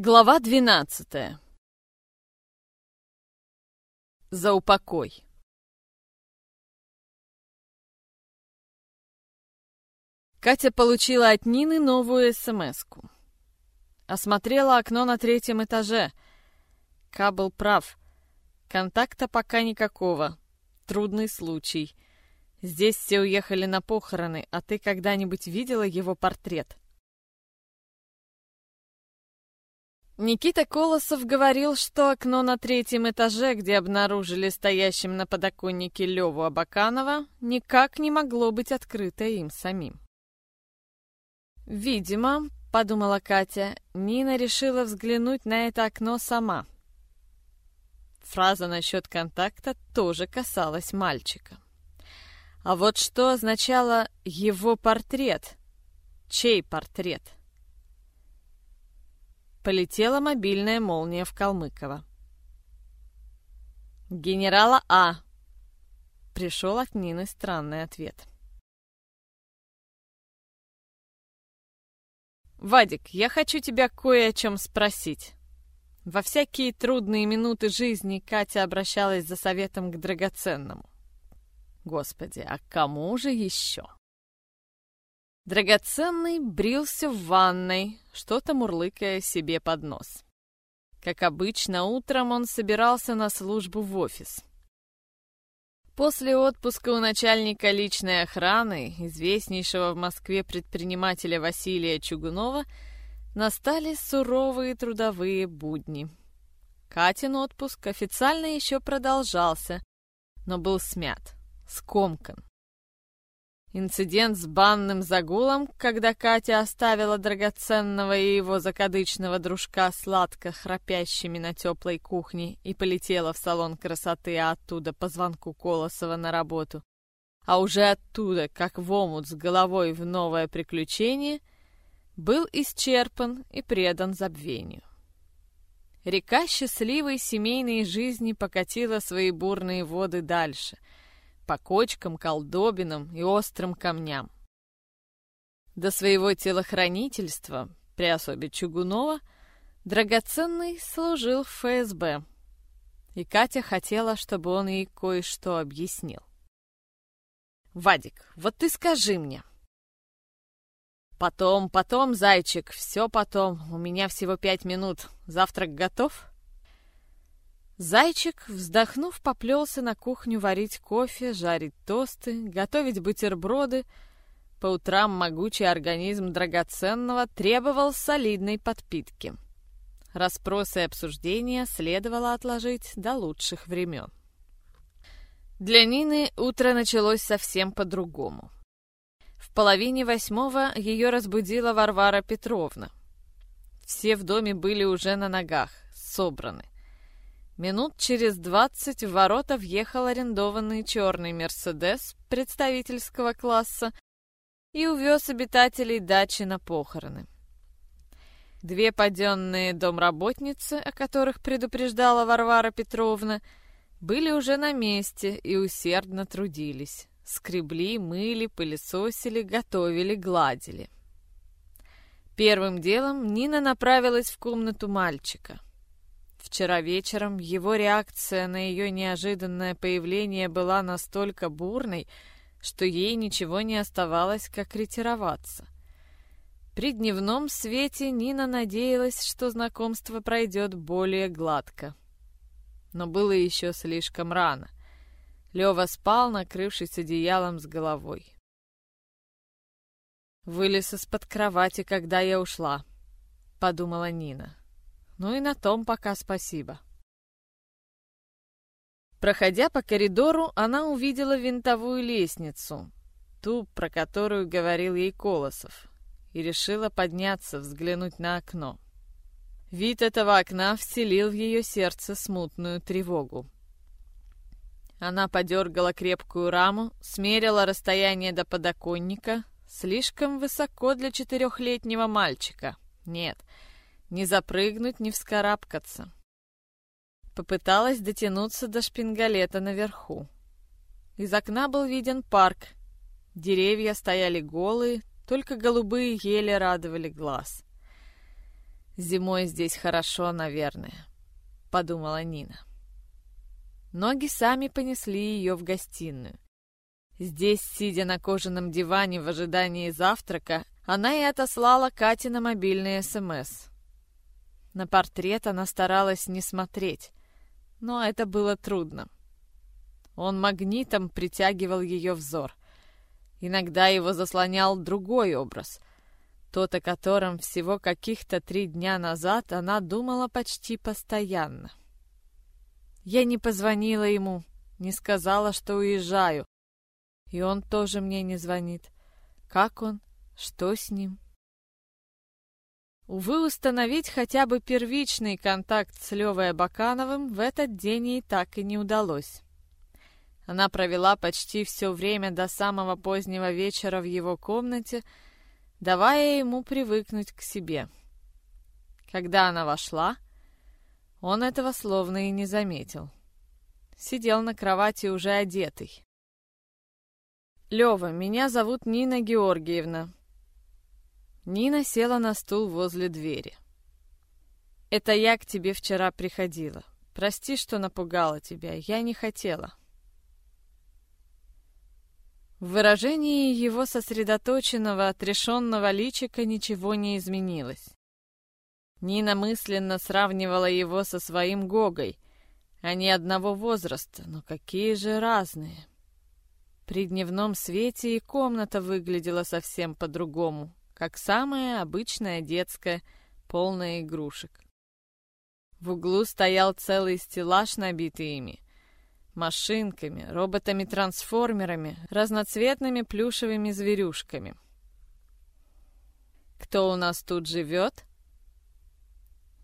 Глава двенадцатая. За упокой. Катя получила от Нины новую СМС-ку. Осмотрела окно на третьем этаже. Ка был прав. Контакта пока никакого. Трудный случай. Здесь все уехали на похороны, а ты когда-нибудь видела его портрет? Никита Колосов говорил, что окно на третьем этаже, где обнаружили стоящим на подоконнике Леву Абаканова, никак не могло быть открыто им самим. «Видимо, — подумала Катя, — Нина решила взглянуть на это окно сама». Фраза насчет контакта тоже касалась мальчика. А вот что означало «его портрет»? Чей портрет? — Полетела мобильная молния в Калмыково. «Генерала А!» Пришел от Нины странный ответ. «Вадик, я хочу тебя кое о чем спросить». Во всякие трудные минуты жизни Катя обращалась за советом к драгоценному. Господи, а кому же еще? Драгоценный брился в ванной, что-то мурлыкая себе под нос. Как обычно, утром он собирался на службу в офис. После отпуска у начальника личной охраны, известнейшего в Москве предпринимателя Василия Чугунова, настали суровые трудовые будни. Катин отпуск официально еще продолжался, но был смят, скомкан. Инцидент с банным загулом, когда Катя оставила драгоценного и его закадычного дружка сладко храпящими на теплой кухне и полетела в салон красоты, а оттуда по звонку Колосова на работу. А уже оттуда, как в омут с головой в новое приключение, был исчерпан и предан забвению. Река счастливой семейной жизни покатила свои бурные воды дальше — по кочкам, колдобинам и острым камням. До своего телохранительства, при особе Чугунова, драгоценный служил в ФСБ, и Катя хотела, чтобы он ей кое-что объяснил. «Вадик, вот ты скажи мне». «Потом, потом, зайчик, все потом. У меня всего пять минут. Завтрак готов?» Зайчик, вздохнув, поплелся на кухню варить кофе, жарить тосты, готовить бутерброды. По утрам могучий организм драгоценного требовал солидной подпитки. Распросы и обсуждения следовало отложить до лучших времен. Для Нины утро началось совсем по-другому. В половине восьмого ее разбудила Варвара Петровна. Все в доме были уже на ногах, собраны — Минут через двадцать в ворота въехал арендованный черный «Мерседес» представительского класса и увез обитателей дачи на похороны. Две паденные домработницы, о которых предупреждала Варвара Петровна, были уже на месте и усердно трудились. Скребли, мыли, пылесосили, готовили, гладили. Первым делом Нина направилась в комнату мальчика — Вчера вечером его реакция на ее неожиданное появление была настолько бурной, что ей ничего не оставалось, как ретироваться. При дневном свете Нина надеялась, что знакомство пройдет более гладко. Но было еще слишком рано. Лева спал, накрывшись одеялом с головой. «Вылез из-под кровати, когда я ушла», — подумала Нина. Ну и на том пока спасибо. Проходя по коридору, она увидела винтовую лестницу, ту, про которую говорил ей Колосов, и решила подняться, взглянуть на окно. Вид этого окна вселил в ее сердце смутную тревогу. Она подергала крепкую раму, смерила расстояние до подоконника, слишком высоко для четырехлетнего мальчика. Нет, не запрыгнуть, не вскарабкаться. Попыталась дотянуться до шпингалета наверху. Из окна был виден парк. Деревья стояли голые, только голубые ели радовали глаз. «Зимой здесь хорошо, наверное», — подумала Нина. Ноги сами понесли ее в гостиную. Здесь, сидя на кожаном диване в ожидании завтрака, она и отослала Кате на мобильный СМС. На портрет она старалась не смотреть, но это было трудно. Он магнитом притягивал ее взор. Иногда его заслонял другой образ, тот, о котором всего каких-то три дня назад она думала почти постоянно. Я не позвонила ему, не сказала, что уезжаю. И он тоже мне не звонит. Как он? Что с ним? Увы, установить хотя бы первичный контакт с Левой Абакановым в этот день ей так и не удалось. Она провела почти все время до самого позднего вечера в его комнате, давая ему привыкнуть к себе. Когда она вошла, он этого словно и не заметил. Сидел на кровати уже одетый. «Лёва, меня зовут Нина Георгиевна». Нина села на стул возле двери. «Это я к тебе вчера приходила. Прости, что напугала тебя. Я не хотела». В выражении его сосредоточенного, отрешенного личика ничего не изменилось. Нина мысленно сравнивала его со своим Гогой. Они одного возраста, но какие же разные. При дневном свете и комната выглядела совсем по-другому, как самая обычная детская, полная игрушек. В углу стоял целый стеллаж, набитый ими. Машинками, роботами-трансформерами, разноцветными плюшевыми зверюшками. «Кто у нас тут живет?»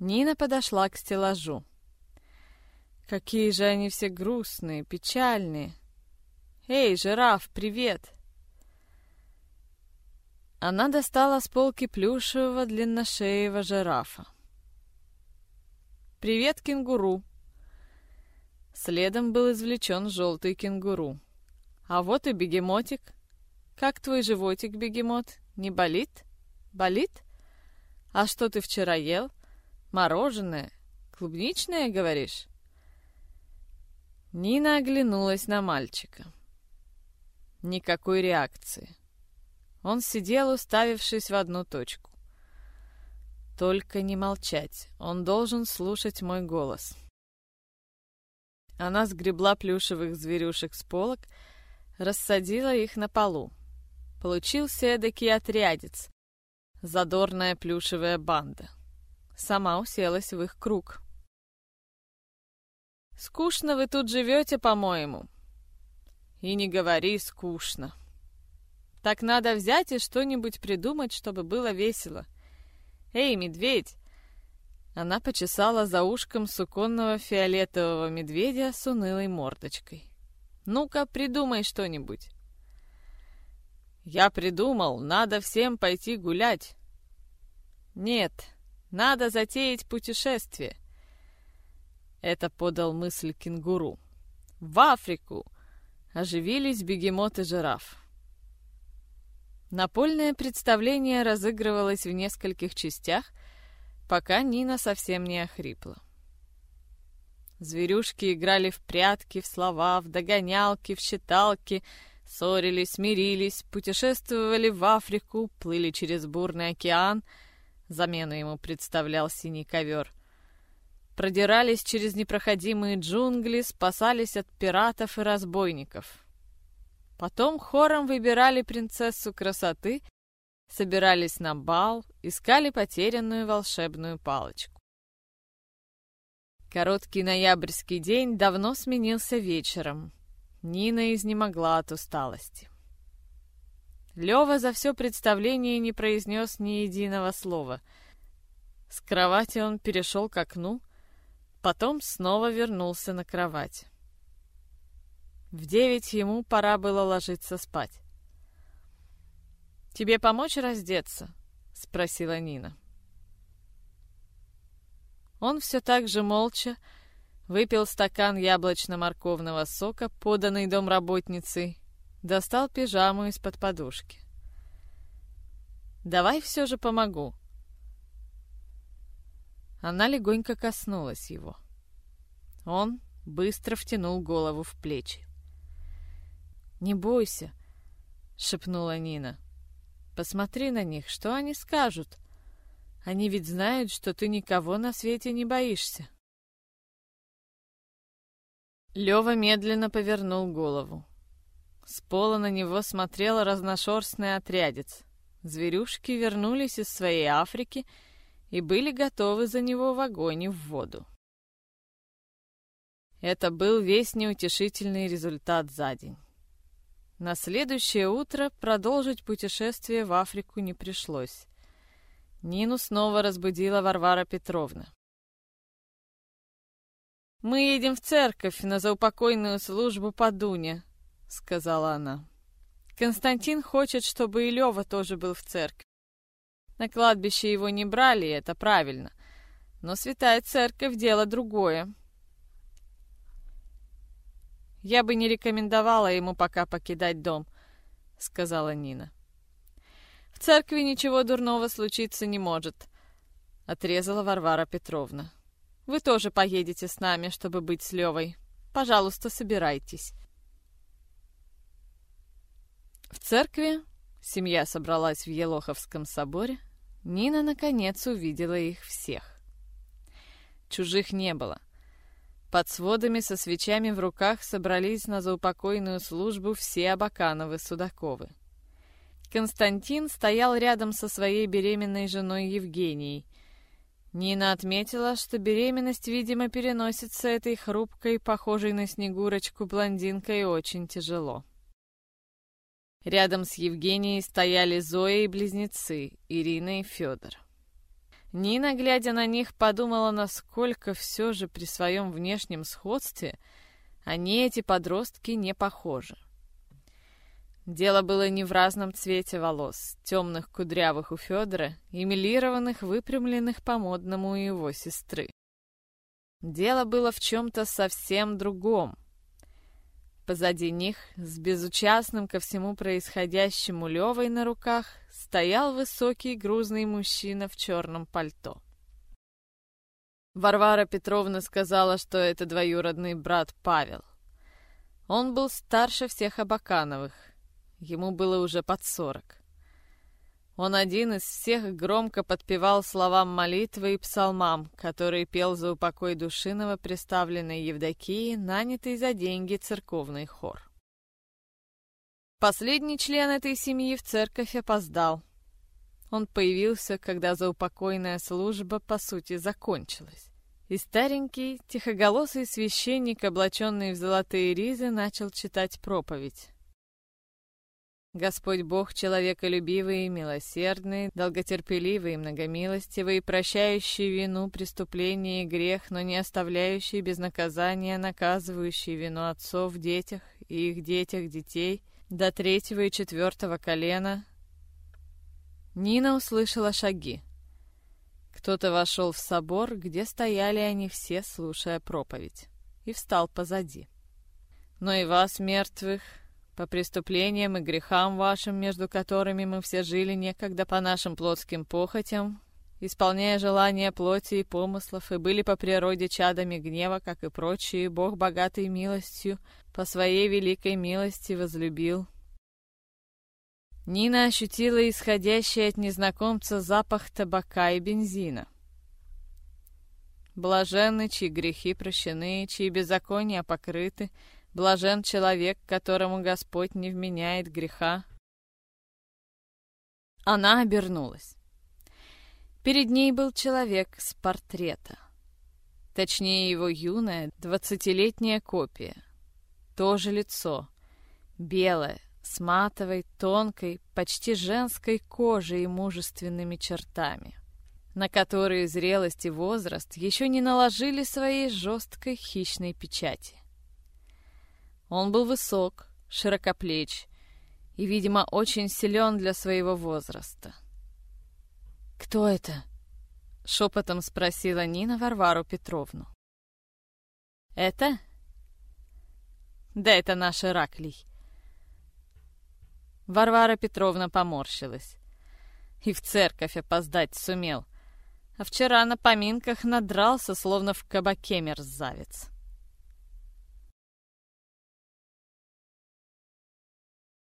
Нина подошла к стеллажу. Какие же они все грустные, печальные. Эй, жираф, привет! Она достала с полки плюшевого длинношеего жирафа. «Привет, кенгуру!» Следом был извлечен желтый кенгуру. «А вот и бегемотик. Как твой животик, бегемот? Не болит? Болит? А что ты вчера ел?» Мороженое? Клубничное, говоришь?» Нина оглянулась на мальчика. Никакой реакции. Он сидел, уставившись в одну точку. Только не молчать, он должен слушать мой голос. Она сгребла плюшевых зверюшек с полок, рассадила их на полу. Получился эдакий отрядец, задорная плюшевая банда сама уселась в их круг. «Скучно вы тут живете, по-моему». «И не говори скучно. Так надо взять и что-нибудь придумать, чтобы было весело. Эй, медведь!» Она почесала за ушком суконного фиолетового медведя с унылой мордочкой. «Ну-ка, придумай что-нибудь». «Я придумал, надо всем пойти гулять». «Нет, надо затеять путешествие. Это подал мысль кенгуру. В Африку оживились бегемот и жираф. Напольное представление разыгрывалось в нескольких частях, пока Нина совсем не охрипла. Зверюшки играли в прятки, в слова, в догонялки, в считалки, ссорились, смирились, путешествовали в Африку, плыли через бурный океан — Замену ему представлял синий ковер. Продирались через непроходимые джунгли, спасались от пиратов и разбойников. Потом хором выбирали принцессу красоты, собирались на бал, искали потерянную волшебную палочку. Короткий ноябрьский день давно сменился вечером. Нина изнемогла от усталости. Лева за все представление не произнес ни единого слова. С кровати он перешел к окну, потом снова вернулся на кровать. В девять ему пора было ложиться спать. «Тебе помочь раздеться?» — спросила Нина. Он все так же молча выпил стакан яблочно-морковного сока, поданный домработницей, Достал пижаму из-под подушки. «Давай все же помогу». Она легонько коснулась его. Он быстро втянул голову в плечи. «Не бойся», — шепнула Нина. «Посмотри на них, что они скажут? Они ведь знают, что ты никого на свете не боишься». Лёва медленно повернул голову. С пола на него смотрел разношерстный отрядец. Зверюшки вернулись из своей Африки и были готовы за него в огонь и в воду. Это был весь неутешительный результат за день. На следующее утро продолжить путешествие в Африку не пришлось. Нину снова разбудила Варвара Петровна. «Мы едем в церковь на заупокойную службу по Дуне», — сказала она. «Константин хочет, чтобы и Лёва тоже был в церкви. На кладбище его не брали, это правильно. Но святая церковь — дело другое. Я бы не рекомендовала ему пока покидать дом», — сказала Нина. «В церкви ничего дурного случиться не может», — отрезала Варвара Петровна. Вы тоже поедете с нами, чтобы быть с Левой. Пожалуйста, собирайтесь. В церкви семья собралась в Елоховском соборе. Нина, наконец, увидела их всех. Чужих не было. Под сводами со свечами в руках собрались на заупокойную службу все Абакановы-Судаковы. Константин стоял рядом со своей беременной женой Евгенией — Нина отметила, что беременность, видимо, переносится этой хрупкой, похожей на снегурочку блондинкой очень тяжело. Рядом с Евгенией стояли Зоя и близнецы, Ирина и Федор. Нина, глядя на них, подумала, насколько все же при своем внешнем сходстве они, эти подростки, не похожи. Дело было не в разном цвете волос, темных кудрявых у Федора и милированных, выпрямленных по-модному у его сестры. Дело было в чем-то совсем другом. Позади них, с безучастным ко всему происходящему Левой на руках, стоял высокий грузный мужчина в черном пальто. Варвара Петровна сказала, что это двоюродный брат Павел. Он был старше всех Абакановых, Ему было уже под сорок. Он один из всех громко подпевал словам молитвы и псалмам, которые пел за упокой души новоприставленной Евдокии, нанятый за деньги церковный хор. Последний член этой семьи в церковь опоздал. Он появился, когда заупокойная служба, по сути, закончилась. И старенький, тихоголосый священник, облаченный в золотые ризы, начал читать проповедь. Господь Бог человеколюбивый милосердный, долготерпеливый многомилостивый, прощающий вину, преступление и грех, но не оставляющий без наказания, наказывающий вину отцов детях и их детях детей до третьего и четвертого колена. Нина услышала шаги. Кто-то вошел в собор, где стояли они все, слушая проповедь, и встал позади. Но и вас, мертвых, по преступлениям и грехам вашим, между которыми мы все жили некогда по нашим плотским похотям, исполняя желания плоти и помыслов, и были по природе чадами гнева, как и прочие, Бог богатой милостью по своей великой милости возлюбил. Нина ощутила исходящий от незнакомца запах табака и бензина. Блаженны, чьи грехи прощены, чьи беззакония покрыты, Блажен человек, которому Господь не вменяет греха. Она обернулась. Перед ней был человек с портрета. Точнее, его юная, двадцатилетняя копия. То же лицо. Белое, с матовой, тонкой, почти женской кожей и мужественными чертами, на которые зрелость и возраст еще не наложили своей жесткой хищной печати. Он был высок, широкоплеч и, видимо, очень силен для своего возраста. «Кто это?» — шепотом спросила Нина Варвару Петровну. «Это?» «Да это наш Ираклий». Варвара Петровна поморщилась. И в церковь опоздать сумел. А вчера на поминках надрался, словно в кабаке мерзавец.